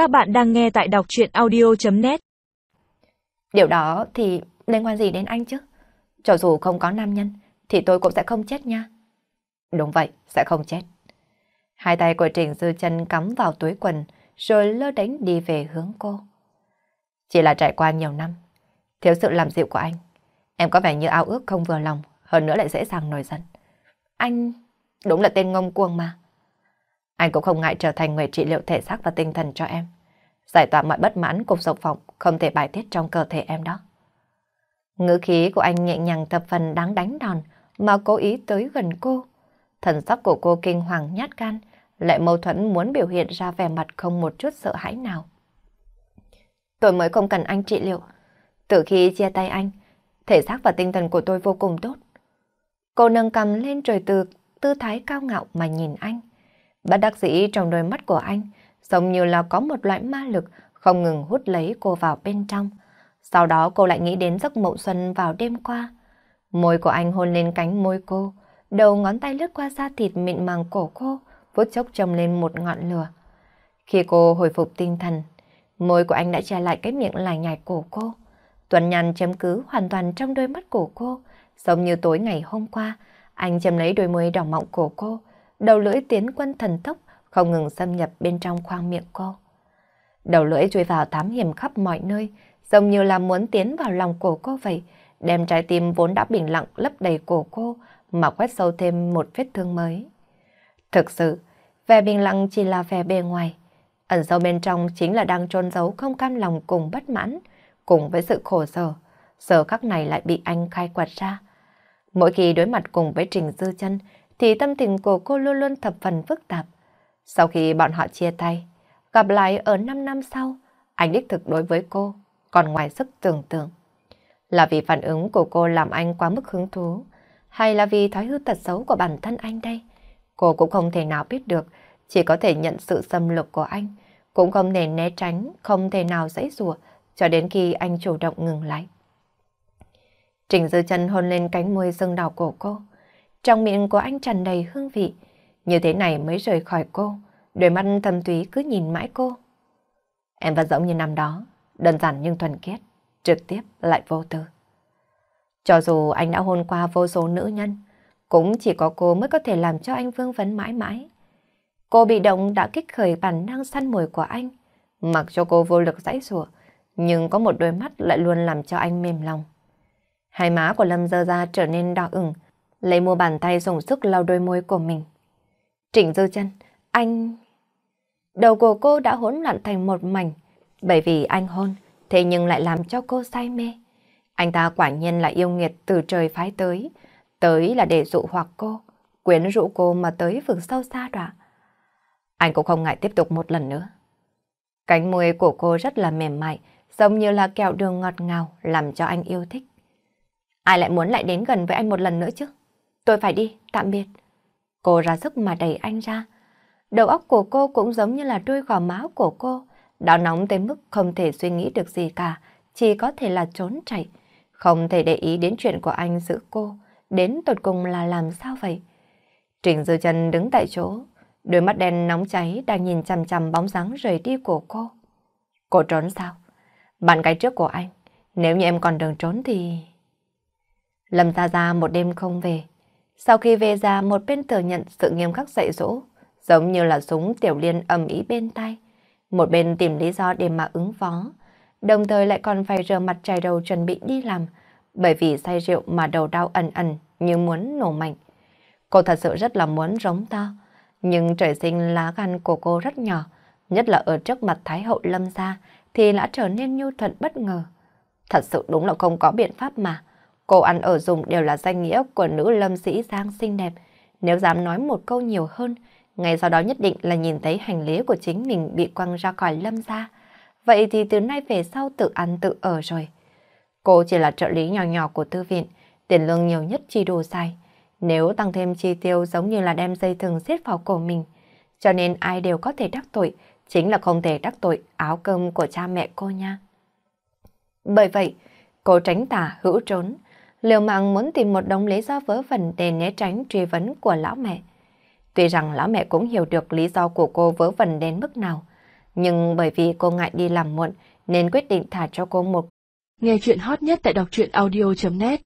Các bạn đang nghe tại đọc chuyện audio.net Điều đó thì liên quan gì đến anh chứ? Cho dù không có nam nhân thì tôi cũng sẽ không chết nha. Đúng vậy, sẽ không chết. Hai tay của Trình Dư chân cắm vào túi quần rồi lơ đánh đi về hướng cô. Chỉ là trải qua nhiều năm, thiếu sự làm dịu của anh. Em có vẻ như ao ước không vừa lòng, hơn nữa lại dễ dàng nổi giận. Anh đúng là tên ngông cuồng mà. Anh cũng không ngại trở thành người trị liệu thể xác và tinh thần cho em. Giải tỏa mọi bất mãn cục dục vọng không thể bài tiết trong cơ thể em đó. Ngữ khí của anh nhẹ nhàng thập phần đáng đánh đòn mà cố ý tới gần cô. Thần sắc của cô kinh hoàng nhát gan, lại mâu thuẫn muốn biểu hiện ra vẻ mặt không một chút sợ hãi nào. Tôi mới không cần anh trị liệu. Từ khi chia tay anh, thể xác và tinh thần của tôi vô cùng tốt. Cô nâng cầm lên trời từ tư thái cao ngạo mà nhìn anh. Bất đắc dĩ trong đôi mắt của anh, giống như là có một loại ma lực không ngừng hút lấy cô vào bên trong. Sau đó cô lại nghĩ đến giấc mộng xuân vào đêm qua. Môi của anh hôn lên cánh môi cô, đầu ngón tay lướt qua da thịt mịn màng cổ cô, vuốt chốc trông lên một ngọn lửa. Khi cô hồi phục tinh thần, môi của anh đã che lại cái miệng lải nhải cổ cô. Tuần nhàn chấm cứ hoàn toàn trong đôi mắt của cô, giống như tối ngày hôm qua, anh chấm lấy đôi môi đỏ mọng của cô, đầu lưỡi tiến quân thần tốc, không ngừng xâm nhập bên trong khoang miệng cô. Đầu lưỡi chui vào thám hiểm khắp mọi nơi, giống như là muốn tiến vào lòng cổ cô vậy, đem trái tim vốn đã bình lặng lấp đầy cổ cô mà quét sâu thêm một vết thương mới. Thực sự, vẻ bình lặng chỉ là vẻ bề ngoài, ẩn sâu bên trong chính là đang trôn giấu không cam lòng cùng bất mãn, cùng với sự khổ sở, giờ khắc này lại bị anh khai quật ra. Mỗi khi đối mặt cùng với Trình Dư chân thì tâm tình của cô luôn luôn thập phần phức tạp. Sau khi bọn họ chia tay, gặp lại ở 5 năm sau, anh đích thực đối với cô còn ngoài sức tưởng tượng. Là vì phản ứng của cô làm anh quá mức hứng thú, hay là vì thói hư tật xấu của bản thân anh đây? Cô cũng không thể nào biết được, chỉ có thể nhận sự xâm lược của anh, cũng không thể né tránh, không thể nào dãy rùa, cho đến khi anh chủ động ngừng lại. Trình dư chân hôn lên cánh môi sưng đỏ của cô. Trong miệng của anh tràn đầy hương vị. Như thế này mới rời khỏi cô. Đôi mắt thâm túy cứ nhìn mãi cô. Em vẫn giống như năm đó. Đơn giản nhưng thuần khiết. Trực tiếp lại vô tư. Cho dù anh đã hôn qua vô số nữ nhân, cũng chỉ có cô mới có thể làm cho anh vương vấn mãi mãi. Cô bị động đã kích khởi bản năng săn mồi của anh, mặc cho cô vô lực dãy rủa, nhưng có một đôi mắt lại luôn làm cho anh mềm lòng. Hai má của Lâm dơ ra trở nên đỏ ửng, lấy mua bàn tay dùng sức lau đôi môi của mình. Trịnh dư chân, anh... Đầu của cô đã hỗn loạn thành một mảnh, bởi vì anh hôn, thế nhưng lại làm cho cô say mê. Anh ta quả nhiên là yêu nghiệt từ trời phái tới, tới là để dụ hoặc cô, quyến rũ cô mà tới vực sâu xa đọa. Anh cũng không ngại tiếp tục một lần nữa. Cánh môi của cô rất là mềm mại, giống như là kẹo đường ngọt ngào làm cho anh yêu thích. Ai lại muốn lại đến gần với anh một lần nữa chứ? Tôi phải đi, tạm biệt. Cô ra sức mà đẩy anh ra. Đầu óc của cô cũng giống như là đuôi gò má của cô. Đã nóng tới mức không thể suy nghĩ được gì cả, chỉ có thể là trốn chạy. Không thể để ý đến chuyện của anh giữ cô, đến tột cùng là làm sao vậy? Trình Dư chân đứng tại chỗ, đôi mắt đen nóng cháy đang nhìn chằm chằm bóng dáng rời đi của cô. Cô trốn sao? Bạn gái trước của anh, nếu như em còn đường trốn thì... Lâm Gia Gia một đêm không về. Sau khi về ra một bên thừa nhận sự nghiêm khắc dạy dỗ, giống như là súng tiểu liên ầm ý bên tay. Một bên tìm lý do để mà ứng phó, đồng thời lại còn phải rửa mặt chải đầu chuẩn bị đi làm, bởi vì say rượu mà đầu đau ẩn ẩn như muốn nổ mạnh. Cô thật sự rất là muốn rống to, nhưng trời sinh lá gan của cô rất nhỏ, nhất là ở trước mặt Thái hậu Lâm gia thì đã trở nên nhu thuận bất ngờ. Thật sự đúng là không có biện pháp mà. Cô ăn ở dùng đều là danh nghĩa của nữ lâm sĩ Giang xinh đẹp. Nếu dám nói một câu nhiều hơn, ngay sau đó nhất định là nhìn thấy hành lý của chính mình bị quăng ra khỏi lâm gia. Vậy thì từ nay về sau tự ăn tự ở rồi. Cô chỉ là trợ lý nhỏ nhỏ của thư viện, tiền lương nhiều nhất chi đủ xài. Nếu tăng thêm chi tiêu giống như là đem dây thừng xiết vào cổ mình, cho nên ai đều có thể đắc tội, chính là không thể đắc tội áo cơm của cha mẹ cô nha. Bởi vậy, cô tránh tả hữu trốn, liều mạng muốn tìm một đống lý do vớ vẩn để né tránh truy vấn của lão mẹ. Tuy rằng lão mẹ cũng hiểu được lý do của cô vớ vẩn đến mức nào, Nhưng bởi vì cô ngại đi làm muộn nên quyết định thả cho cô một. Nghe chuyện hot nhất tại đọc truyện audio.net